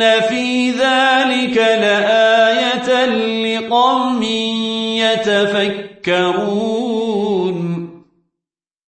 في ذلك لآية لقوم يتفكرون